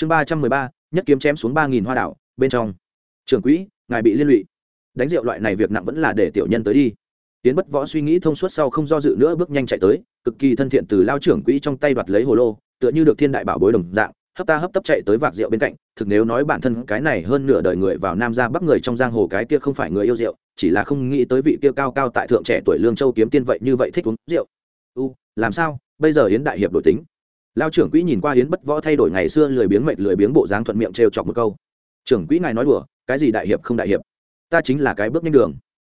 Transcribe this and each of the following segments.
chương ba trăm mười ba, nhất kiếm chém xuống ba nghìn hoa đảo, bên trong. Trưởng quỹ, ngài bị liên lụy. Đánh rượu loại này việc nặng vẫn là để tiểu nhân tới đi. Tiến bất võ suy nghĩ thông suốt sau không do dự nữa bước nhanh chạy tới, cực kỳ thân thiện từ lao trưởng quỹ trong tay đoạt lấy hồ lô, tựa như được thiên đại bảo bối đồng dạng, hấp ta hấp tấp chạy tới vạc rượu bên cạnh, thực nếu nói bản thân cái này hơn nửa đời người vào nam ra bắc người trong giang hồ cái kia không phải người yêu rượu, chỉ là không nghĩ tới vị kia cao cao tại thượng trẻ tuổi lương châu kiếm tiên vậy như vậy thích uống rượu. U, làm sao? Bây giờ yến đại hiệp đổi tính lao trưởng quỹ nhìn qua yến bất võ thay đổi ngày xưa lười biếng mệt lười biếng bộ dáng thuận miệng trêu chọc một câu. Trưởng quỹ ngài nói đùa, cái gì đại hiệp không đại hiệp? Ta chính là cái bước nhanh đường.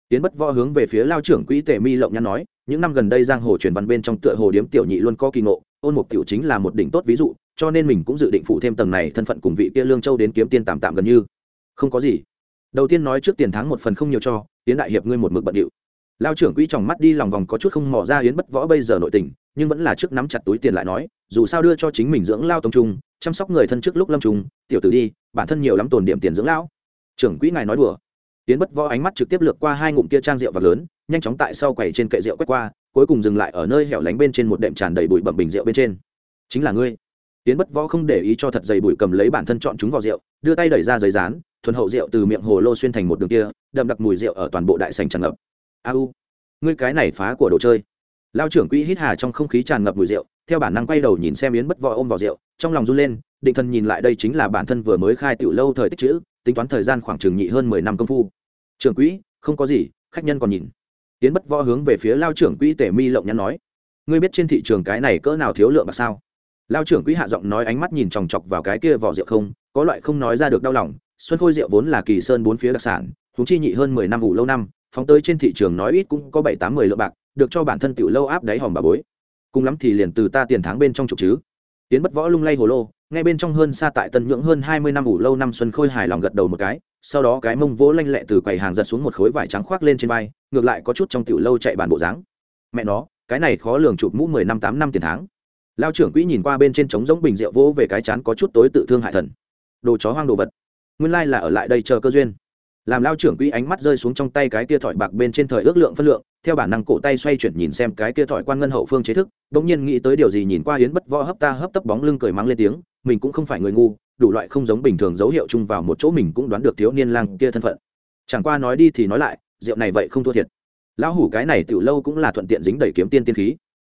Yến bất võ hướng về phía lao trưởng quỹ tề mi lộng nhăn nói, những năm gần đây giang hồ truyền văn bên trong tựa hồ điếm tiểu nhị luôn có kỳ ngộ, ôn mục tiểu chính là một đỉnh tốt ví dụ, cho nên mình cũng dự định phụ thêm tầng này thân phận cùng vị kia lương châu đến kiếm tiên tạm tạm gần như. Không có gì. Đầu tiên nói trước tiền thắng một phần không nhiều cho tiến đại hiệp ngươi một mực bận điệu. Lao trưởng quỹ tròng mắt đi lòng vòng có chút không mò ra yến bất võ bây giờ nội tình, nhưng vẫn là trước nắm chặt túi tiền lại nói dù sao đưa cho chính mình dưỡng lao tông trung, chăm sóc người thân trước lúc lâm trung, tiểu tử đi, bản thân nhiều lắm tồn điểm tiền dưỡng lão. Trưởng quỹ ngài nói đùa. Tiến bất võ ánh mắt trực tiếp lược qua hai ngụm kia trang rượu và lớn, nhanh chóng tại sau quầy trên kệ rượu quét qua, cuối cùng dừng lại ở nơi hẻo lánh bên trên một đệm tràn đầy bụi bẩm bình rượu bên trên. Chính là ngươi. Tiến bất võ không để ý cho thật dày bụi cầm lấy bản thân chọn chúng vào rượu, đưa tay đẩy ra giấy rán thuần hậu rượu từ miệng hồ lô xuyên thành một đường kia, đậm đặc mùi rượu ở toàn bộ đại sành tràn ngập. A u, ngươi cái này phá của đồ chơi lao trưởng quỹ hít hà trong không khí tràn ngập mùi rượu, theo bản năng quay đầu nhìn xem yến bất võ ôm vào rượu, trong lòng run lên, định thần nhìn lại đây chính là bản thân vừa mới khai tiểu lâu thời tích chữ, tính toán thời gian khoảng chừng nhị hơn mười năm công phu. Trưởng quỹ, không có gì, khách nhân còn nhìn. Yến bất võ hướng về phía lao trưởng quỹ tể mi lộng nhắn nói, ngươi biết trên thị trường cái này cỡ nào thiếu lượng mà sao? Lao trưởng quỹ hạ giọng nói ánh mắt nhìn chòng chọc vào cái kia vỏ rượu không, có loại không nói ra được đau lòng, xuân khôi rượu vốn là kỳ sơn bốn phía đặc sản chúng chi nhị hơn mười năm ủ lâu năm phóng tới trên thị trường nói ít cũng có bảy tám mười lượng bạc, được cho bản thân tiểu lâu áp đáy hòm bà bối. Cùng lắm thì liền từ ta tiền tháng bên trong trục chứ. Tiến bất võ lung lay hồ lô ngay bên trong hơn xa tại tân nhưỡng hơn hai mươi năm ủ lâu năm xuân khôi hài lòng gật đầu một cái, sau đó cái mông vỗ lanh lẹ từ quầy hàng giật xuống một khối vải trắng khoác lên trên vai, ngược lại có chút trong tiểu lâu chạy bàn bộ dáng. Mẹ nó, cái này khó lường chụp mũ mười năm tám năm tiền tháng. Lao trưởng quỹ nhìn qua bên trên trống giống bình rượu vỗ về cái chán có chút tối tự thương hại thần. Đồ chó hoang đồ vật. Nguyên lai là ở lại đây chờ cơ duyên làm lao trưởng quỹ ánh mắt rơi xuống trong tay cái kia thỏi bạc bên trên thời ước lượng phân lượng, theo bản năng cổ tay xoay chuyển nhìn xem cái kia thỏi quan ngân hậu phương chế thức, bỗng nhiên nghĩ tới điều gì nhìn qua yến bất võ hấp ta hấp tấp bóng lưng cười mắng lên tiếng, mình cũng không phải người ngu, đủ loại không giống bình thường dấu hiệu chung vào một chỗ mình cũng đoán được thiếu niên lang kia thân phận. Chẳng qua nói đi thì nói lại, rượu này vậy không thua thiệt. Lão hủ cái này tiểu lâu cũng là thuận tiện dính đầy kiếm tiên tiên khí.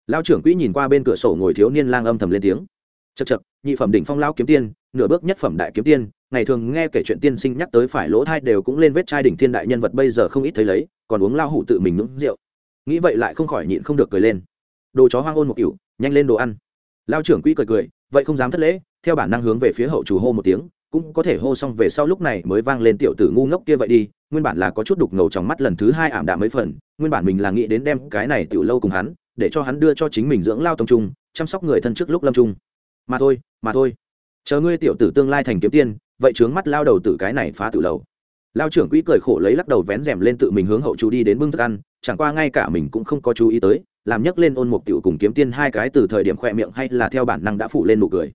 Lão trưởng quỹ nhìn qua bên cửa sổ ngồi thiếu niên lang âm thầm lên tiếng. Chật chật nhị phẩm đỉnh phong lão kiếm tiên, nửa bước nhất phẩm đại kiếm tiên ngày thường nghe kể chuyện tiên sinh nhắc tới phải lỗ thai đều cũng lên vết chai đỉnh thiên đại nhân vật bây giờ không ít thấy lấy, còn uống lao hủ tự mình ngưỡng rượu. Nghĩ vậy lại không khỏi nhịn không được cười lên. Đồ chó hoang ôn một kiểu, nhanh lên đồ ăn. Lao trưởng quỹ cười cười, vậy không dám thất lễ, theo bản năng hướng về phía hậu chủ hô một tiếng, cũng có thể hô xong về sau lúc này mới vang lên tiểu tử ngu ngốc kia vậy đi, nguyên bản là có chút đục ngầu trong mắt lần thứ hai ảm đạm mấy phần, nguyên bản mình là nghĩ đến đem cái này tiểu lâu cùng hắn, để cho hắn đưa cho chính mình dưỡng lao tông trung, chăm sóc người thân trước lúc lâm trung. Mà thôi mà thôi, chờ ngươi tiểu tử tương lai thành kiếm tiên vậy trướng mắt lao đầu tử cái này phá tự lầu. Lao trưởng quỹ cười khổ lấy lắc đầu vén rèm lên tự mình hướng hậu chú đi đến bưng thức ăn, chẳng qua ngay cả mình cũng không có chú ý tới, làm nhấc lên ôn mục tiểu cùng kiếm tiên hai cái từ thời điểm khoe miệng hay là theo bản năng đã phủ lên nụ cười.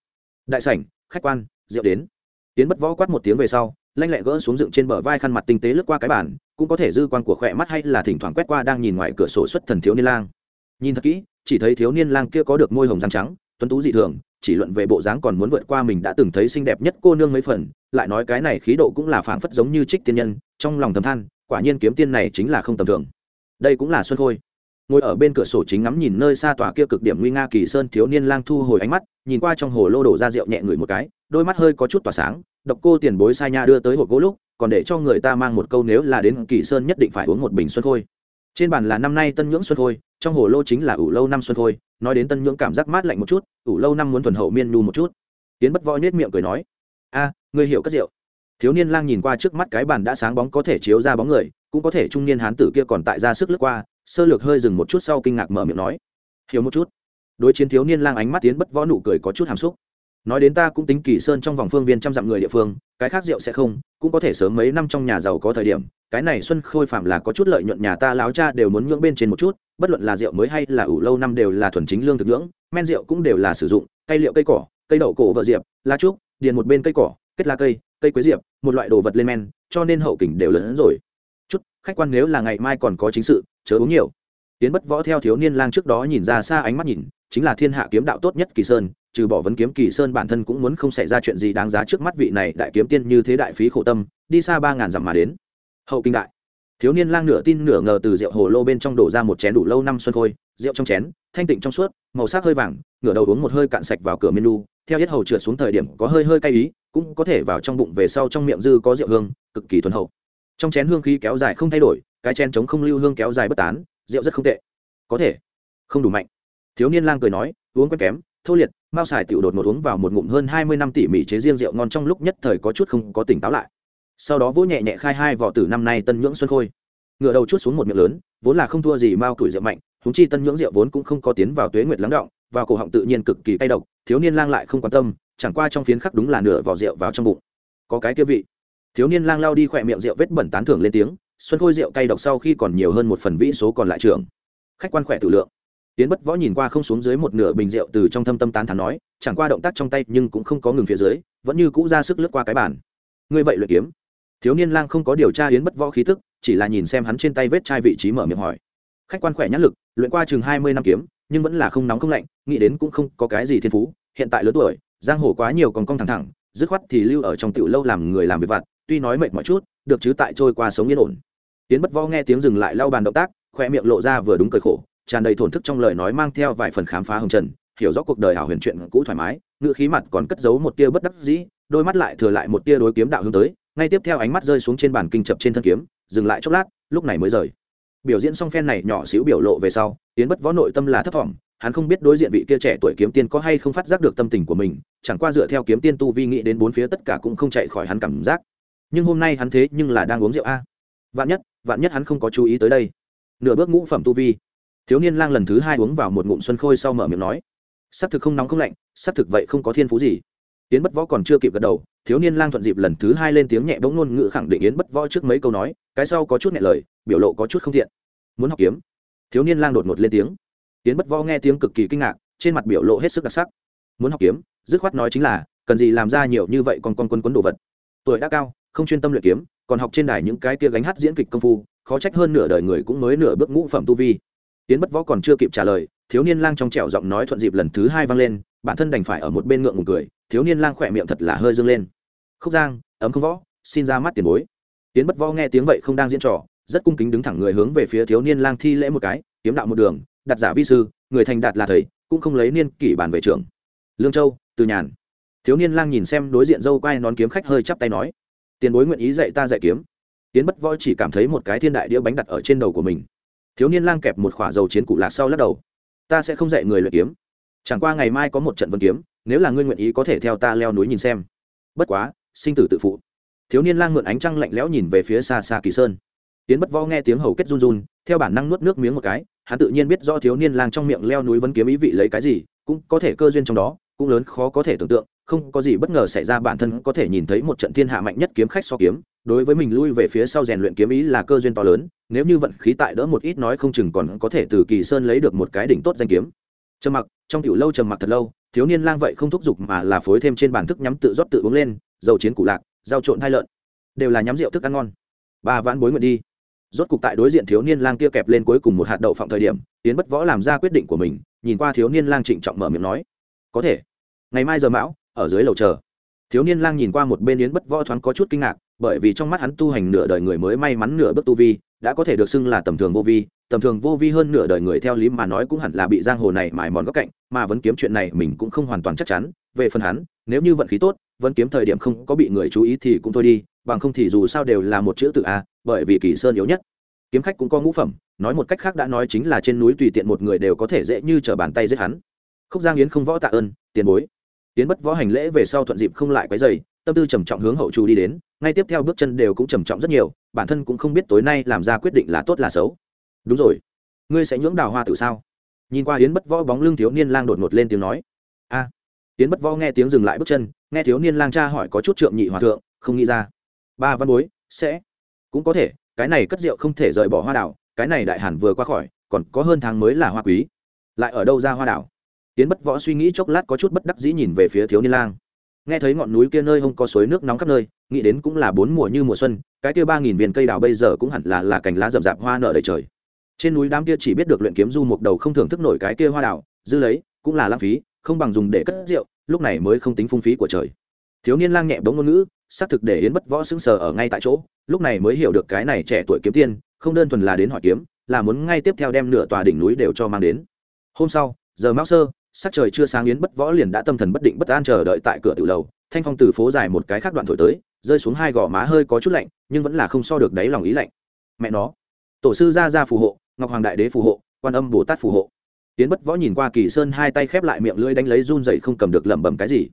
Đại sảnh, khách quan, rượu đến. Tiến bất võ quát một tiếng về sau, lanh lẹ gỡ xuống dựng trên bờ vai khăn mặt tinh tế lướt qua cái bàn, cũng có thể dư quan của khỏe mắt hay là thỉnh thoảng quét qua đang nhìn ngoài cửa sổ xuất thần thiếu niên lang. Nhìn thật kỹ, chỉ thấy thiếu niên lang kia có được môi hồng răng trắng tuấn tú dị thường, chỉ luận về bộ dáng còn muốn vượt qua mình đã từng thấy xinh đẹp nhất cô nương mấy phần, lại nói cái này khí độ cũng là phảng phất giống như trích tiên nhân, trong lòng thầm than, quả nhiên kiếm tiên này chính là không tầm thường. Đây cũng là xuân khôi. Ngồi ở bên cửa sổ chính ngắm nhìn nơi xa tòa kia cực điểm nguy nga kỳ sơn thiếu niên lang thu hồi ánh mắt, nhìn qua trong hồ lô đổ ra rượu nhẹ người một cái, đôi mắt hơi có chút tỏa sáng, độc cô tiền bối sai nha đưa tới hộp gỗ lúc, còn để cho người ta mang một câu nếu là đến kỳ sơn nhất định phải uống một bình xuân khôi trên bàn là năm nay tân nhưỡng xuân khôi, trong hồ lô chính là ủ lâu năm xuân khôi, nói đến tân nhưỡng cảm giác mát lạnh một chút, ủ lâu năm muốn thuần hậu miên nhu một chút. Tiến bất võ nhếch miệng cười nói, a người hiểu cất rượu. Thiếu niên lang nhìn qua trước mắt cái bàn đã sáng bóng có thể chiếu ra bóng người, cũng có thể trung niên hán tử kia còn tại ra sức lướt qua, sơ lược hơi dừng một chút sau kinh ngạc mở miệng nói, hiểu một chút. Đối chiến thiếu niên lang ánh mắt tiến bất võ nụ cười có chút hàm xúc. Nói đến ta cũng tính kỳ sơn trong vòng phương viên trăm dặm người địa phương, cái khác rượu sẽ không, cũng có thể sớm mấy năm trong nhà giàu có thời điểm cái này xuân khôi phạm là có chút lợi nhuận nhà ta láo cha đều muốn nhưỡng bên trên một chút, bất luận là rượu mới hay là ủ lâu năm đều là thuần chính lương thực nhưỡng, men rượu cũng đều là sử dụng, cây liệu cây cỏ, cây đậu cổ vợ diệp, lá trúc, điền một bên cây cỏ, kết lá cây cây quế diệp, một loại đồ vật lên men, cho nên hậu kình đều lớn hơn rồi. Chút, khách quan nếu là ngày mai còn có chính sự, chớ uống nhiều. Tiến bất võ theo thiếu niên lang trước đó nhìn ra xa ánh mắt nhìn, chính là thiên hạ kiếm đạo tốt nhất kỳ sơn, trừ bỏ vấn kiếm kỳ sơn bản thân cũng muốn không xảy ra chuyện gì đáng giá trước mắt vị này đại kiếm tiên như thế đại phí khổ tâm, đi xa ba ngàn dặm mà đến hậu kinh đại. Thiếu niên lang nửa tin nửa ngờ từ rượu hồ lô bên trong đổ ra một chén đủ lâu năm xuân khôi, rượu trong chén, thanh tịnh trong suốt, màu sắc hơi vàng, ngửa đầu uống một hơi cạn sạch vào cửa menu, theo hết hầu trượt xuống thời điểm có hơi hơi cay ý, cũng có thể vào trong bụng về sau trong miệng dư có rượu hương, cực kỳ thuần hậu. Trong chén hương khí kéo dài không thay đổi, cái chén chống không lưu hương kéo dài bất tán, rượu rất không tệ. Có thể. Không đủ mạnh. Thiếu niên lang cười nói, uống quen kém, thô liệt mao xài tiểu đột một uống vào một ngụm hơn hai mươi năm tỉ mỉ chế riêng rượu ngon trong lúc nhất thời có chút không có tỉnh táo lại sau đó vỗ nhẹ nhẹ khai hai vỏ tử năm nay tân nhưỡng xuân khôi. Ngựa đầu chút xuống một miệng lớn vốn là không thua gì mao tuổi rượu mạnh húng chi tân nhưỡng rượu vốn cũng không có tiến vào tuế nguyệt lắng động và cổ họng tự nhiên cực kỳ cay độc thiếu niên lang lại không quan tâm chẳng qua trong phiến khắc đúng là nửa vỏ rượu vào trong bụng. Có cái kia vị. Thiếu niên lang lao đi khỏe miệng rượu vết bẩn tán thưởng lên tiếng xuân khôi rượu cay độc sau khi còn nhiều hơn một phần vĩ số còn lại trưởng, khách quan khỏe tự lượng. Tiến bất võ nhìn qua không xuống dưới một nửa bình rượu từ trong thâm tâm tán thán nói chẳng qua động tác trong tay nhưng cũng không có ngừng phía dưới vẫn như cũ ra sức lướt qua cái bàn. Ngươi vậy luyện kiếm thiếu niên lang không có điều tra yến bất võ khí tức, chỉ là nhìn xem hắn trên tay vết chai vị trí mở miệng hỏi. Khách quan khỏe nhãn lực, luyện qua chừng hai mươi năm kiếm, nhưng vẫn là không nóng không lạnh, nghĩ đến cũng không có cái gì thiên phú, hiện tại lớn tuổi, giang hồ quá nhiều còn cong thẳng thẳng, dứt khoát thì lưu ở trong tiểu lâu làm người làm việc vặt, tuy nói mệt mọi chút, được chứ tại trôi qua sống yên ổn. Tiến bất võ nghe tiếng dừng lại lau bàn động tác, khoe miệng lộ ra vừa đúng cười khổ, tràn đầy thổn thức trong lời nói mang theo vài phần khám phá hồng trần, hiểu rõ cuộc đời hảo huyền chuyện cũ thoải mái ngự khí mặt còn cất giấu một tia bất đắc dĩ, đôi mắt lại thừa lại một tia đối kiếm đạo hướng tới ngay tiếp theo ánh mắt rơi xuống trên bàn kinh chập trên thân kiếm, dừng lại chốc lát, lúc này mới rời. Biểu diễn xong phen này nhỏ xíu biểu lộ về sau tiến bất võ nội tâm là thấp thỏm, hắn không biết đối diện vị kia trẻ tuổi kiếm tiên có hay không phát giác được tâm tình của mình, chẳng qua dựa theo kiếm tiên tu vi nghĩ đến bốn phía tất cả cũng không chạy khỏi hắn cảm giác. Nhưng hôm nay hắn thế nhưng là đang uống rượu a. À? Vạn nhất vạn nhất hắn không có chú ý tới đây. Nửa bước ngũ phẩm tu vi. Thiếu niên lang lần thứ hai uống vào một ngụm xuân khôi sau mở miệng nói. S ắ c thực không nóng không lạnh s ắ c thực vậy không có thiên phú gì yến bất võ còn chưa kịp gật đầu, thiếu niên lang thuận dịp lần thứ hai lên tiếng nhẹ bỗng ngôn ngữ khẳng định yến bất võ trước mấy câu nói, cái sau có chút nhẹ lời, biểu lộ có chút không thiện. Muốn học kiếm. Thiếu niên lang đột ngột lên tiếng. Yến bất võ nghe tiếng cực kỳ kinh ngạc, trên mặt biểu lộ hết sức đặc sắc. Muốn học kiếm, dứt khoát nói chính là, cần gì làm ra nhiều như vậy còn con quân quấn đồ vật. Tuổi đã cao, không chuyên tâm luyện kiếm, còn học trên đài những cái kia gánh hát diễn kịch công phu, khó trách hơn nửa đời người cũng mới nửa bước ngũ phẩm tu vi. Tiến bất võ còn chưa kịp trả lời, thiếu niên lang trong trẻo giọng nói thuận dịp lần thứ hai vang lên, bản thân đành phải ở một bên ngượng ngùng cười thiếu niên lang khỏe miệng thật là hơi dâng lên. Khúc giang, ấm không võ, xin ra mắt tiền bối. Tiến bất võ nghe tiếng vậy không đang diễn trò, rất cung kính đứng thẳng người hướng về phía thiếu niên lang thi lễ một cái, kiếm đạo một đường, đặt giả vi sư, người thành đạt là thầy, cũng không lấy niên kỷ bản về trưởng. Lương châu, từ nhàn. Thiếu niên lang nhìn xem đối diện dâu quai nón kiếm khách hơi chắp tay nói, tiền bối nguyện ý dạy ta dạy kiếm. Tiến bất võ chỉ cảm thấy một cái thiên đại đĩa bánh đặt ở trên đầu của mình. Thiếu niên lang kẹp một khỏa dầu chiến cụ lạc sau lắc đầu, ta sẽ không dạy người luyện kiếm. Chẳng qua ngày mai có một trận vân kiếm nếu là ngươi nguyện ý có thể theo ta leo núi nhìn xem. Bất quá, sinh tử tự phụ. Thiếu niên lang mượn ánh trăng lạnh lẽo nhìn về phía xa xa kỳ sơn. Tiến bất võ nghe tiếng hầu kết run run, theo bản năng nuốt nước miếng một cái, hắn tự nhiên biết do thiếu niên lang trong miệng leo núi vẫn kiếm ý vị lấy cái gì, cũng có thể cơ duyên trong đó, cũng lớn khó có thể tưởng tượng, không có gì bất ngờ xảy ra bản thân có thể nhìn thấy một trận thiên hạ mạnh nhất kiếm khách so kiếm, đối với mình lui về phía sau rèn luyện kiếm ý là cơ duyên to lớn, nếu như vận khí tại đỡ một ít nói không chừng còn có thể từ kỳ sơn lấy được một cái đỉnh tốt danh kiếm. Trầm mặc, trong tiểu lâu trầm mặc thật lâu thiếu niên lang vậy không thúc giục mà là phối thêm trên bản thức nhắm tự rót tự uống lên, dầu chiến cụ lạc, rau trộn hai lợn, đều là nhắm rượu thức ăn ngon. Ba vãn bối nguyện đi. Rốt cục tại đối diện thiếu niên lang kia kẹp lên cuối cùng một hạt đậu phộng thời điểm tiến bất võ làm ra quyết định của mình, nhìn qua thiếu niên lang trịnh trọng mở miệng nói, có thể. Ngày mai giờ mão, ở dưới lầu chờ. Thiếu niên lang nhìn qua một bên yến bất võ thoáng có chút kinh ngạc, bởi vì trong mắt hắn tu hành nửa đời người mới may mắn nửa bước tu vi, đã có thể được xưng là tầm thường vô vi tầm thường vô vi hơn nửa đời người theo lý mà nói cũng hẳn là bị giang hồ này mài mòn góc cạnh, mà vẫn kiếm chuyện này mình cũng không hoàn toàn chắc chắn. Về phần hắn, nếu như vận khí tốt, vẫn kiếm thời điểm không có bị người chú ý thì cũng thôi đi, bằng không thì dù sao đều là một chữ tự a, bởi vì kỳ sơn yếu nhất. Kiếm khách cũng có ngũ phẩm, nói một cách khác đã nói chính là trên núi tùy tiện một người đều có thể dễ như t bàn tay giết hắn. Khúc giang yến không võ tạ ơn, tiền bối. Tiến bất võ hành lễ về sau thuận dịp không lại quấy dày tâm tư trầm trọng hướng hậu trù đi đến, ngay tiếp theo bước chân đều cũng trầm trọng rất nhiều, bản thân cũng không biết tối nay làm ra quyết định là tốt là xấu đúng rồi. Ngươi sẽ nhưỡng đào hoa tự sao? Nhìn qua yến bất võ bóng lưng thiếu niên lang đột ngột lên tiếng nói. A. À, yến bất võ nghe tiếng dừng lại bước chân nghe thiếu niên lang cha hỏi có chút trượng nhị hòa thượng không nghĩ ra. Ba văn bối sẽ. Cũng có thể cái này cất rượu không thể rời bỏ hoa đảo cái này đại hàn vừa qua khỏi còn có hơn tháng mới là hoa quý. Lại ở đâu ra hoa đảo? Yến bất võ suy nghĩ chốc lát có chút bất đắc dĩ nhìn về phía thiếu niên lang. Nghe thấy ngọn núi kia nơi không có suối nước nóng khắp nơi nghĩ đến cũng là bốn mùa như mùa xuân cái kia ba nghìn viên cây đào bây giờ cũng hẳn là là cành lá rậm rạp hoa nở đầy trời trên núi đám kia chỉ biết được luyện kiếm du một đầu không thưởng thức nổi cái kia hoa đảo dư lấy, cũng là lãng phí, không bằng dùng để cất rượu, lúc này mới không tính phung phí của trời. Thiếu niên lang nhẹ bóng ngôn ngữ, xác thực để yến bất võ sững sờ ở ngay tại chỗ, lúc này mới hiểu được cái này trẻ tuổi kiếm tiên, không đơn thuần là đến hỏi kiếm, là muốn ngay tiếp theo đem nửa tòa đỉnh núi đều cho mang đến. Hôm sau, giờ mão sơ, sắc trời chưa sáng yến bất võ liền đã tâm thần bất định bất an chờ đợi tại cửa tiểu lầu, thanh phong từ phố dài một cái khác đoạn thổi tới, rơi xuống hai gò má hơi có chút lạnh, nhưng vẫn là không so được đáy lòng ý lạnh. Mẹ nó. Tổ sư ra ra phù hộ ngọc hoàng đại đế phù hộ, quan âm bồ tát phù hộ. Tiến bất võ nhìn qua kỳ sơn hai tay khép lại miệng lưỡi đánh lấy run dậy không cầm được lẩm bẩm cái gì.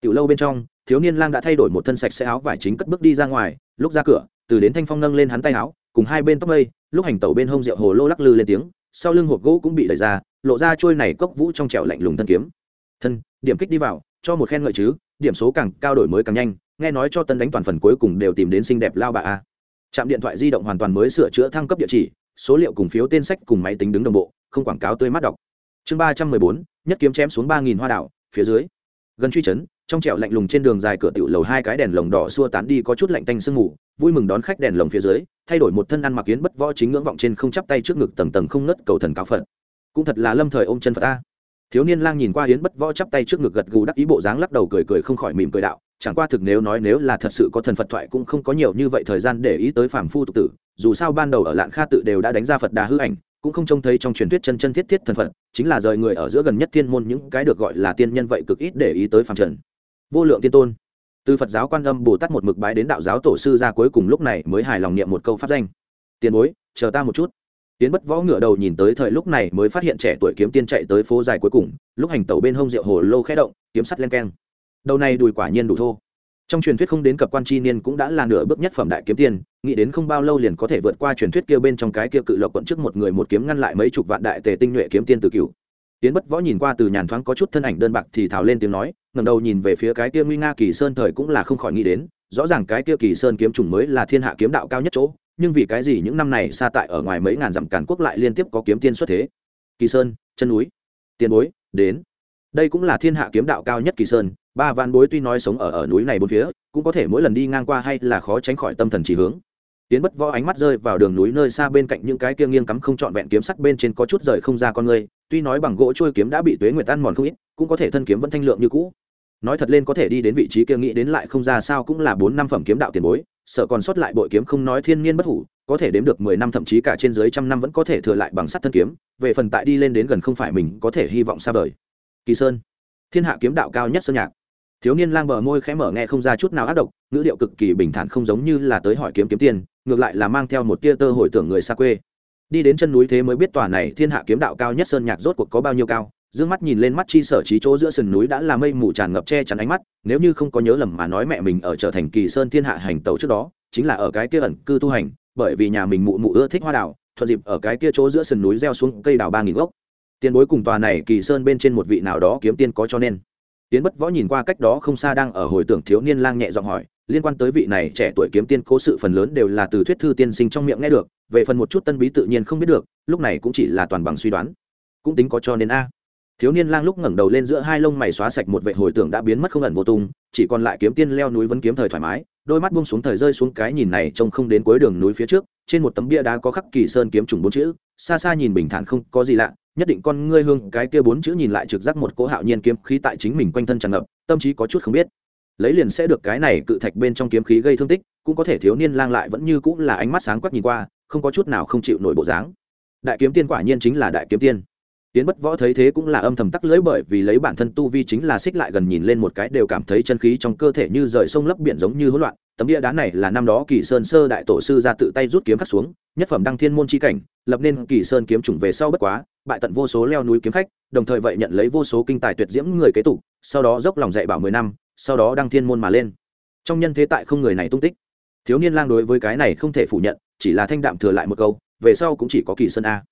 Tiểu lâu bên trong, thiếu niên lang đã thay đổi một thân sạch sẽ áo vải chính cất bước đi ra ngoài, lúc ra cửa, từ đến thanh phong nâng lên hắn tay áo, cùng hai bên tóc mây, lúc hành tẩu bên hông rượu hồ lô lắc lư lên tiếng, sau lưng hộp gỗ cũng bị đẩy ra, lộ ra trôi này cốc vũ trong trẻo lạnh lùng thân kiếm. Thân, điểm kích đi vào, cho một khen ngợi chứ, điểm số càng cao đổi mới càng nhanh, nghe nói cho tân đánh toàn phần cuối cùng đều tìm đến xinh đẹp lao bà a. Trạm điện thoại di động hoàn toàn mới sửa chữa thăng cấp địa chỉ số liệu cùng phiếu tên sách cùng máy tính đứng đồng bộ, không quảng cáo tươi mắt đọc. Chương ba trăm mười bốn, nhất kiếm chém xuống ba nghìn hoa đảo, phía dưới. Gần truy chấn, trong trẹo lạnh lùng trên đường dài cửa tiểu lầu hai cái đèn lồng đỏ xua tán đi có chút lạnh tanh sương mù, vui mừng đón khách đèn lồng phía dưới, thay đổi một thân ăn mặc yến bất võ chính ngưỡng vọng trên không chắp tay trước ngực tầng tầng không ngất cầu thần cáo phật. Cũng thật là lâm thời ôm chân phật ta. Thiếu niên lang nhìn qua yến bất võ chắp tay trước ngực gật gù đắc ý bộ dáng lắc đầu cười cười không khỏi mỉm cười đạo, chẳng qua thực nếu nói nếu là thật sự có thần phật thoại cũng không có nhiều như vậy thời gian để ý tới phàm phu tục tử dù sao ban đầu ở lạng kha tự đều đã đánh ra phật đà hư ảnh, cũng không trông thấy trong truyền thuyết chân chân thiết thiết thần phật, chính là rời người ở giữa gần nhất thiên môn những cái được gọi là tiên nhân vậy cực ít để ý tới phàm trần. Vô lượng tiên tôn. Từ phật giáo quan âm bồ tát một mực bái đến đạo giáo tổ sư ra cuối cùng lúc này mới hài lòng niệm một câu pháp danh. Tiền bối, chờ ta một chút. Tiến bất võ ngửa đầu nhìn tới thời lúc này mới phát hiện trẻ tuổi kiếm tiên chạy tới phố dài cuối cùng, lúc hành tẩu bên hông rượu hồ lô khẽ động, kiếm sắt len keng. Đầu này đùi quả nhiên đủ thô. Trong truyền thuyết không đến cập quan chi niên cũng đã là nửa bước nhất phẩm đại kiếm tiên nghĩ đến không bao lâu liền có thể vượt qua truyền thuyết kia bên trong cái kia cự lộc quận trước một người một kiếm ngăn lại mấy chục vạn đại tề tinh nhuệ kiếm tiên từ cửu. Tiến bất võ nhìn qua từ nhàn thoáng có chút thân ảnh đơn bạc thì thào lên tiếng nói, ngẩng đầu nhìn về phía cái kia nguy nga kỳ sơn thời cũng là không khỏi nghĩ đến, rõ ràng cái kia kỳ sơn kiếm trùng mới là thiên hạ kiếm đạo cao nhất chỗ, nhưng vì cái gì những năm này xa tại ở ngoài mấy ngàn dặm càn quốc lại liên tiếp có kiếm tiên xuất thế? Kỳ sơn, chân núi, tiền bối, đến. Đây cũng là thiên hạ kiếm đạo cao nhất kỳ sơn, ba van bối tuy nói sống ở ở núi này bốn phía, cũng có thể mỗi lần đi ngang qua hay là khó tránh khỏi tâm thần chỉ hướng tiến bất võ ánh mắt rơi vào đường núi nơi xa bên cạnh những cái kia nghiêng cắm không trọn vẹn kiếm sắt bên trên có chút rời không ra con người, tuy nói bằng gỗ trôi kiếm đã bị tuế nguyệt ăn mòn không ít, cũng có thể thân kiếm vẫn thanh lượng như cũ. Nói thật lên có thể đi đến vị trí kia nghĩ đến lại không ra sao cũng là bốn năm phẩm kiếm đạo tiền bối, sợ còn sót lại bội kiếm không nói thiên nhiên bất hủ, có thể đếm được mười năm thậm chí cả trên dưới trăm năm vẫn có thể thừa lại bằng sắt thân kiếm, về phần tại đi lên đến gần không phải mình có thể hy vọng xa vời. Kỳ sơn, thiên hạ kiếm đạo cao nhất sơn nhạc. Thiếu niên lang bờ môi khẽ mở nghe không ra chút nào ác độc, ngữ điệu cực kỳ bình thản không giống như là tới hỏi kiếm kiếm tiền ngược lại là mang theo một tia tơ hồi tưởng người xa quê. Đi đến chân núi thế mới biết tòa này thiên hạ kiếm đạo cao nhất sơn nhạc rốt cuộc có bao nhiêu cao. Dương mắt nhìn lên mắt chi sở trí chỗ giữa sườn núi đã là mây mù tràn ngập che chắn ánh mắt, nếu như không có nhớ lầm mà nói mẹ mình ở trở thành kỳ sơn thiên hạ hành tàu trước đó, chính là ở cái kia ẩn cư tu hành, bởi vì nhà mình mụ mụ ưa thích hoa đào, thuận dịp ở cái kia chỗ giữa sườn núi gieo xuống cây đào ba nghìn gốc. Tiền bối cùng tòa này kỳ sơn bên trên một vị nào đó kiếm tiên có cho nên. Tiến bất võ nhìn qua cách đó không xa đang ở hồi tưởng thiếu niên lang nhẹ giọng hỏi liên quan tới vị này trẻ tuổi kiếm tiên, cố sự phần lớn đều là từ thuyết thư tiên sinh trong miệng nghe được, về phần một chút tân bí tự nhiên không biết được, lúc này cũng chỉ là toàn bằng suy đoán. Cũng tính có cho nên a. Thiếu niên lang lúc ngẩng đầu lên giữa hai lông mày xóa sạch một vệ hồi tưởng đã biến mất không ẩn vô tung, chỉ còn lại kiếm tiên leo núi vẫn kiếm thời thoải mái, đôi mắt buông xuống thời rơi xuống cái nhìn này trông không đến cuối đường núi phía trước, trên một tấm bia đá có khắc kỳ sơn kiếm trùng bốn chữ, xa xa nhìn bình thản không có gì lạ, nhất định con ngươi hương cái kia bốn chữ nhìn lại trực giác một cỗ hạo nhiên kiếm khí tại chính mình quanh thân tràn ngập, tâm trí có chút không biết lấy liền sẽ được cái này cự thạch bên trong kiếm khí gây thương tích, cũng có thể thiếu niên lang lại vẫn như cũng là ánh mắt sáng quắc nhìn qua, không có chút nào không chịu nổi bộ dáng. Đại kiếm tiên quả nhiên chính là đại kiếm tiên. Tiến bất võ thấy thế cũng là âm thầm tắc lưỡi bởi vì lấy bản thân tu vi chính là xích lại gần nhìn lên một cái đều cảm thấy chân khí trong cơ thể như rời sông lấp biển giống như hỗn loạn. Tấm bia đá này là năm đó kỳ sơn sơ đại tổ sư ra tự tay rút kiếm khắc xuống, nhất phẩm đăng thiên môn chi cảnh, lập nên kỳ sơn kiếm chủng về sau bất quá, bại tận vô số leo núi kiếm khách, đồng thời vậy nhận lấy vô số kinh tài tuyệt diễm người kế tục, sau đó dốc lòng dạy bảo mười năm sau đó đăng thiên môn mà lên. Trong nhân thế tại không người này tung tích. Thiếu niên lang đối với cái này không thể phủ nhận, chỉ là thanh đạm thừa lại một câu, về sau cũng chỉ có kỳ sơn a.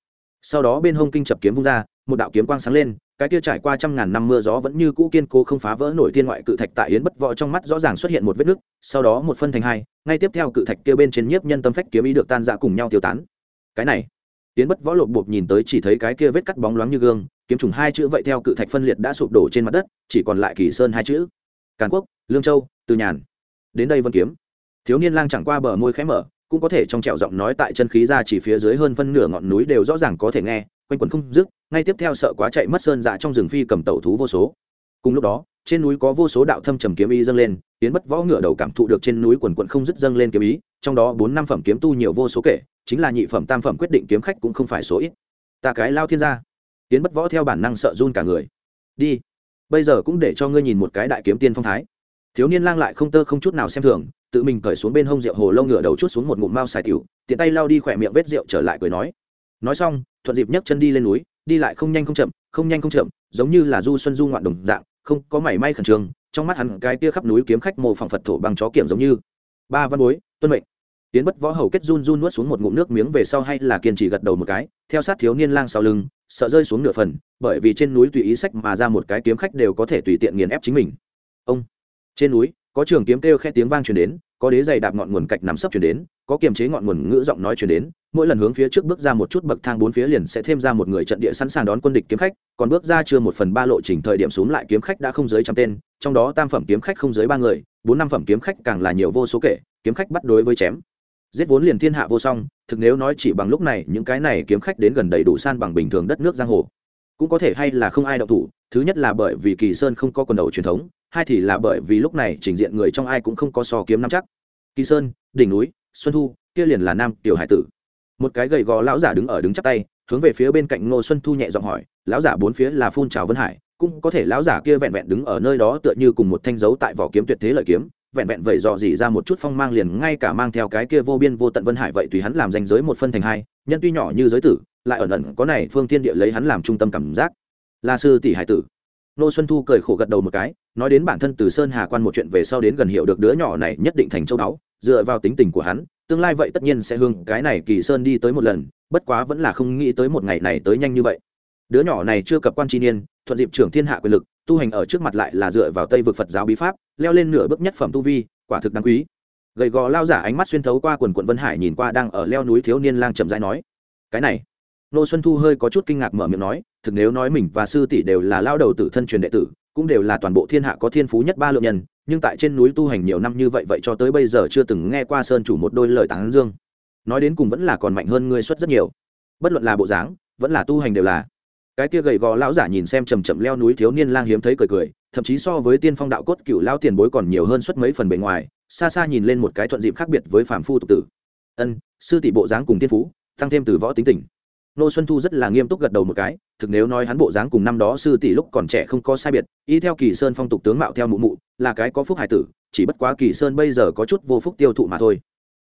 Sau đó bên hông kinh chập kiếm vung ra, một đạo kiếm quang sáng lên, cái kia trải qua trăm ngàn năm mưa gió vẫn như cũ kiên cố không phá vỡ nổi thiên ngoại cự thạch tại yến bất võ trong mắt rõ ràng xuất hiện một vết nứt, sau đó một phân thành hai, ngay tiếp theo cự thạch kia bên trên nhiếp nhân tâm phách kiếm ý được tan ra cùng nhau tiêu tán. Cái này, yến bất võ lột bột nhìn tới chỉ thấy cái kia vết cắt bóng loáng như gương, kiếm trùng hai chữ vậy theo cự thạch phân liệt đã sụp đổ trên mặt đất, chỉ còn lại kỳ sơn hai chữ càn quốc, lương châu, từ nhàn. Đến đây vân kiếm. Thiếu niên lang chẳng qua bờ môi khẽ mở, cũng có thể trong trẹo giọng nói tại chân khí ra chỉ phía dưới hơn phân nửa ngọn núi đều rõ ràng có thể nghe, quanh quần không dứt, ngay tiếp theo sợ quá chạy mất sơn dạ trong rừng phi cầm tẩu thú vô số. Cùng lúc đó, trên núi có vô số đạo thâm trầm kiếm ý dâng lên, tiến bất võ ngựa đầu cảm thụ được trên núi quần quận không dứt dâng lên kiếm ý, trong đó bốn năm phẩm kiếm tu nhiều vô số kể, chính là nhị phẩm tam phẩm quyết định kiếm khách cũng không phải số ít. Ta cái lao thiên gia. Tiến bất võ theo bản năng sợ run cả người. Đi bây giờ cũng để cho ngươi nhìn một cái đại kiếm tiên phong thái. Thiếu niên lang lại không tơ không chút nào xem thường, tự mình cởi xuống bên hông rượu hồ lâu ngửa đầu chút xuống một ngụm mao xài tiểu, tiện tay lao đi khỏe miệng vết rượu trở lại cười nói. Nói xong, thuận dịp nhấc chân đi lên núi, đi lại không nhanh không chậm, không nhanh không chậm, giống như là du xuân du ngoạn đồng dạng, không có mảy may khẩn trương, trong mắt hắn cái kia khắp núi kiếm khách mồ phỏng phật thổ bằng chó kiểm giống như. Ba văn bối, tuân mệnh. Tiến bất võ hầu kết run run nuốt xuống một ngụm nước miếng về sau hay là kiên trì gật đầu một cái, theo sát thiếu niên lang sau lưng sợ rơi xuống nửa phần, bởi vì trên núi tùy ý sách mà ra một cái kiếm khách đều có thể tùy tiện nghiền ép chính mình. Ông, trên núi, có trường kiếm kêu khe tiếng vang truyền đến, có đế dày đạp ngọn nguồn cạch nằm sấp truyền đến, có kiềm chế ngọn nguồn ngữ giọng nói truyền đến, mỗi lần hướng phía trước bước ra một chút bậc thang bốn phía liền sẽ thêm ra một người trận địa sẵn sàng đón quân địch kiếm khách, còn bước ra chưa một phần ba lộ trình thời điểm xuống lại kiếm khách đã không dưới trăm tên, trong đó tam phẩm kiếm khách không dưới ba người, bốn năm phẩm kiếm khách càng là nhiều vô số kể, kiếm khách bắt đối với chém giết vốn liền thiên hạ vô song, thực nếu nói chỉ bằng lúc này, những cái này kiếm khách đến gần đầy đủ san bằng bình thường đất nước giang hồ. Cũng có thể hay là không ai đậu thủ, thứ nhất là bởi vì kỳ sơn không có quần đầu truyền thống, hai thì là bởi vì lúc này trình diện người trong ai cũng không có so kiếm nắm chắc. Kỳ sơn, đỉnh núi, xuân thu, kia liền là nam tiểu hải tử. Một cái gầy gò lão giả đứng ở đứng chắp tay, hướng về phía bên cạnh ngô xuân thu nhẹ giọng hỏi, lão giả bốn phía là phun trào vân hải, cũng có thể lão giả kia vẹn vẹn đứng ở nơi đó tựa như cùng một thanh dấu tại vỏ kiếm tuyệt thế lợi kiếm vẹn vẹn vậy dò dỉ ra một chút phong mang liền ngay cả mang theo cái kia vô biên vô tận vân hải vậy tùy hắn làm danh giới một phân thành hai, nhân tuy nhỏ như giới tử, lại ẩn ẩn có này phương thiên địa lấy hắn làm trung tâm cảm giác. Là sư tỷ hải tử. Nô xuân thu cười khổ gật đầu một cái, nói đến bản thân từ sơn hà quan một chuyện về sau đến gần hiểu được đứa nhỏ này nhất định thành châu đáo dựa vào tính tình của hắn, tương lai vậy tất nhiên sẽ hương cái này kỳ sơn đi tới một lần, bất quá vẫn là không nghĩ tới một ngày này tới nhanh như vậy. Đứa nhỏ này chưa cập quan chi niên thuận dịp trưởng thiên hạ quyền lực, tu hành ở trước mặt lại là dựa vào tây vực phật giáo bí pháp, leo lên nửa bước nhất phẩm tu vi, quả thực đáng quý. Gầy gò lao giả ánh mắt xuyên thấu qua quần quận vân hải nhìn qua đang ở leo núi thiếu niên lang chậm rãi nói, cái này. Nô xuân thu hơi có chút kinh ngạc mở miệng nói, thực nếu nói mình và sư tỷ đều là lao đầu tử thân truyền đệ tử, cũng đều là toàn bộ thiên hạ có thiên phú nhất ba lượng nhân, nhưng tại trên núi tu hành nhiều năm như vậy vậy cho tới bây giờ chưa từng nghe qua sơn chủ một đôi lời tán dương. Nói đến cùng vẫn là còn mạnh hơn ngươi xuất rất nhiều. Bất luận là bộ dáng, vẫn là tu hành đều là cái kia gầy gò lão giả nhìn xem chầm chậm leo núi thiếu niên lang hiếm thấy cười cười, thậm chí so với tiên phong đạo cốt cựu lao tiền bối còn nhiều hơn suất mấy phần bề ngoài, xa xa nhìn lên một cái thuận dịp khác biệt với phàm phu tục tử. Ân, sư tỷ bộ dáng cùng tiên phú, tăng thêm từ võ tính tình. Nô xuân thu rất là nghiêm túc gật đầu một cái, thực nếu nói hắn bộ dáng cùng năm đó sư tỷ lúc còn trẻ không có sai biệt, y theo kỳ sơn phong tục tướng mạo theo mụ mụ, là cái có phúc hải tử, chỉ bất quá kỳ sơn bây giờ có chút vô phúc tiêu thụ mà thôi.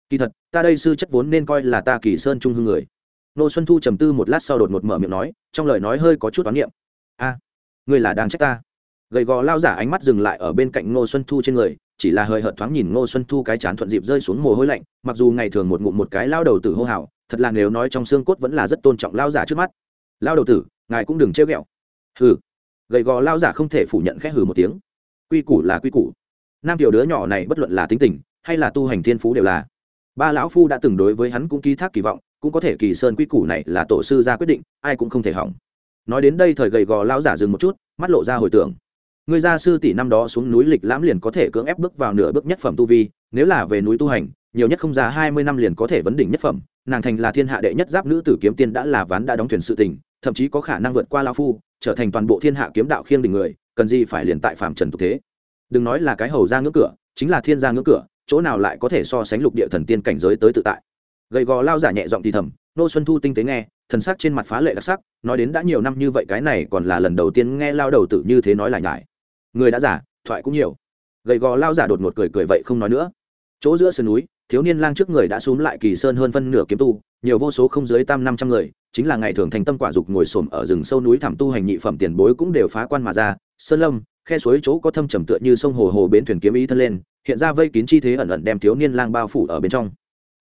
Kỳ thật, ta đây sư chất vốn nên coi là ta kỳ sơn trung hương người nô xuân thu trầm tư một lát sau đột ngột mở miệng nói trong lời nói hơi có chút toán niệm. A à, người là đang trách ta. Gầy gò lao giả ánh mắt dừng lại ở bên cạnh ngô xuân thu trên người chỉ là hơi hợt thoáng nhìn ngô xuân thu cái chán thuận dịp rơi xuống mồ hôi lạnh mặc dù ngày thường một ngụm một cái lao đầu tử hô hào thật là nếu nói trong xương cốt vẫn là rất tôn trọng lao giả trước mắt. Lao đầu tử ngài cũng đừng trêu ghẹo. Hừ. Gầy gò lao giả không thể phủ nhận khẽ hừ một tiếng. Quy củ là quy củ. Nam tiểu đứa nhỏ này bất luận là tính tình hay là tu hành thiên phú đều là ba lão phu đã từng đối với hắn cũng ký thác kỳ vọng, cũng có thể kỳ sơn quy củ này là tổ sư ra quyết định, ai cũng không thể hỏng. Nói đến đây thời gầy gò lão giả dừng một chút, mắt lộ ra hồi tưởng. Người gia sư tỷ năm đó xuống núi lịch lãm liền có thể cưỡng ép bước vào nửa bước nhất phẩm tu vi, nếu là về núi tu hành, nhiều nhất không ra hai mươi năm liền có thể vấn đỉnh nhất phẩm, nàng thành là thiên hạ đệ nhất giáp nữ tử kiếm tiên đã là ván đã đóng thuyền sự tình, thậm chí có khả năng vượt qua lao phu, trở thành toàn bộ thiên hạ kiếm đạo khiêng đỉnh người, cần gì phải liền tại phạm trần tục thế. Đừng nói là cái hầu ra ngưỡng cửa, chính là thiên gia ngưỡng cửa chỗ nào lại có thể so sánh lục địa thần tiên cảnh giới tới tự tại. Gầy gò lao giả nhẹ giọng thì thầm, nô xuân thu tinh tế nghe, thần sắc trên mặt phá lệ đặc sắc, nói đến đã nhiều năm như vậy cái này còn là lần đầu tiên nghe lao đầu tử như thế nói lại nhải. Người đã giả, thoại cũng nhiều. Gầy gò lao giả đột ngột cười cười vậy không nói nữa. Chỗ giữa sườn núi, thiếu niên lang trước người đã xúm lại kỳ sơn hơn phân nửa kiếm tu, nhiều vô số không dưới tam năm trăm người, chính là ngày thường thành tâm quả dục ngồi xổm ở rừng sâu núi thảm tu hành nhị phẩm tiền bối cũng đều phá quan mà ra, sơn lâm, khe suối chỗ có thâm trầm tựa như sông hồ hồ bến thuyền kiếm ý thân lên hiện ra vây kín chi thế ẩn ẩn đem thiếu niên lang bao phủ ở bên trong.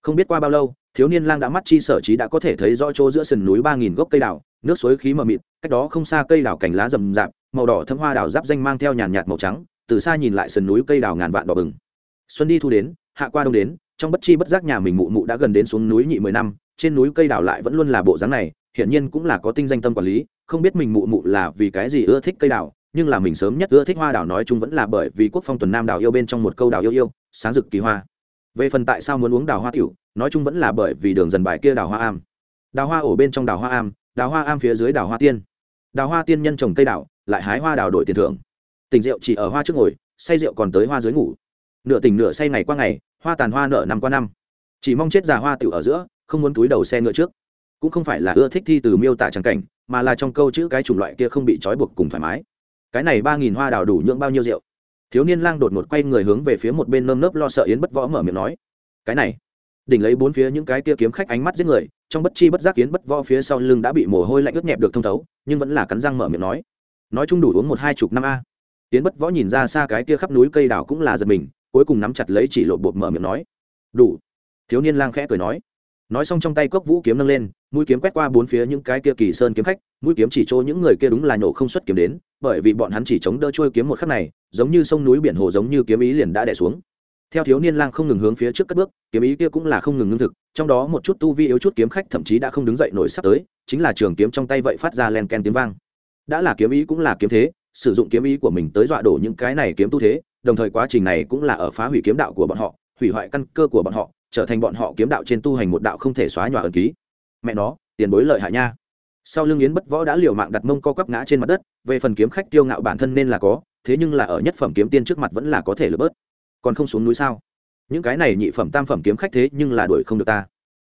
Không biết qua bao lâu, thiếu niên lang đã mắt chi sở trí đã có thể thấy rõ chỗ giữa sườn núi ba nghìn gốc cây đào, nước suối khí mờ mịt, cách đó không xa cây đào cành lá rầm rạp, màu đỏ thâm hoa đào giáp danh mang theo nhàn nhạt màu trắng, từ xa nhìn lại sườn núi cây đào ngàn vạn đỏ bừng. Xuân đi thu đến, hạ qua đông đến, trong bất chi bất giác nhà mình mụ mụ đã gần đến xuống núi nhị mười năm, trên núi cây đào lại vẫn luôn là bộ dáng này, hiển nhiên cũng là có tinh danh tâm quản lý, không biết mình mụ mụ là vì cái gì ưa thích cây đào nhưng là mình sớm nhất ưa thích hoa đào nói chung vẫn là bởi vì quốc phong tuần nam đào yêu bên trong một câu đào yêu yêu, sáng rực kỳ hoa. Về phần tại sao muốn uống đào hoa tiểu, nói chung vẫn là bởi vì đường dần bài kia đào hoa am. Đào hoa ổ bên trong đào hoa am, đào hoa am phía dưới đào hoa tiên. Đào hoa tiên nhân trồng cây đào, lại hái hoa đào đổi tiền thưởng. Tình rượu chỉ ở hoa trước ngồi, say rượu còn tới hoa dưới ngủ. Nửa tỉnh nửa say ngày qua ngày, hoa tàn hoa nợ năm qua năm. Chỉ mong chết già hoa tiểu ở giữa, không muốn túi đầu xe ngựa trước. Cũng không phải là ưa thích thi từ miêu tả trắng cảnh, mà là trong câu chữ cái chủng loại kia không bị trói buộc cùng thoải mái cái này ba nghìn hoa đào đủ nhượng bao nhiêu rượu? Thiếu niên lang đột ngột quay người hướng về phía một bên nơm nớp lo sợ yến bất võ mở miệng nói, cái này. Đỉnh lấy bốn phía những cái kia kiếm khách ánh mắt giết người, trong bất chi bất giác yến bất võ phía sau lưng đã bị mồ hôi lạnh ướt nhẹp được thông thấu, nhưng vẫn là cắn răng mở miệng nói nói chung đủ uống một hai chục năm a. Yến bất võ nhìn ra xa cái kia khắp núi cây đào cũng là giật mình, cuối cùng nắm chặt lấy chỉ lộ bột mở miệng nói, đủ. Thiếu niên lang khẽ cười nói. Nói xong trong tay cốc vũ kiếm nâng lên mũi kiếm quét qua bốn phía những cái kia kỳ sơn kiếm khách, mũi kiếm chỉ chỗ những người kia đúng là nổ không xuất kiếm đến, bởi vì bọn hắn chỉ chống đỡ trôi kiếm một khắc này, giống như sông núi biển hồ giống như kiếm ý liền đã đẻ xuống. Theo thiếu niên lang không ngừng hướng phía trước cất bước, kiếm ý kia cũng là không ngừng ngưng thực, trong đó một chút tu vi yếu chút kiếm khách thậm chí đã không đứng dậy nổi sắp tới, chính là trường kiếm trong tay vậy phát ra len ken tiếng vang. Đã là kiếm ý cũng là kiếm thế, sử dụng kiếm ý của mình tới dọa đổ những cái này kiếm tu thế, đồng thời quá trình này cũng là ở phá hủy kiếm đạo của bọn họ, hủy hoại căn cơ của bọn họ, trở thành bọn họ kiếm đạo trên tu hành một đạo không thể xóa nhòa ẩn ký mẹ nó, tiền bối lợi hại nha. Sau lưng yến bất võ đã liều mạng đặt mông co quắp ngã trên mặt đất, về phần kiếm khách tiêu ngạo bản thân nên là có, thế nhưng là ở nhất phẩm kiếm tiên trước mặt vẫn là có thể lỡ bớt. Còn không xuống núi sao? Những cái này nhị phẩm tam phẩm kiếm khách thế nhưng là đuổi không được ta.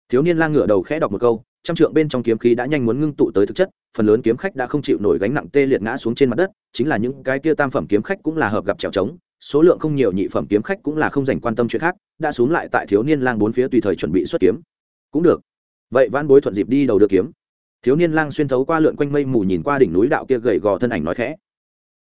Thiếu niên lang ngửa đầu khẽ đọc một câu, trăm trượng bên trong kiếm khí đã nhanh muốn ngưng tụ tới thực chất, phần lớn kiếm khách đã không chịu nổi gánh nặng tê liệt ngã xuống trên mặt đất, chính là những cái kia tam phẩm kiếm khách cũng là hợp gặp trèo trống, số lượng không nhiều nhị phẩm kiếm khách cũng là không dành quan tâm chuyện khác, đã xuống lại tại thiếu niên lang bốn phía tùy thời chuẩn bị xuất kiếm. Cũng được vậy vãn bối thuận dịp đi đầu đưa kiếm. Thiếu niên lang xuyên thấu qua lượn quanh mây mù nhìn qua đỉnh núi đạo kia gầy gò thân ảnh nói khẽ.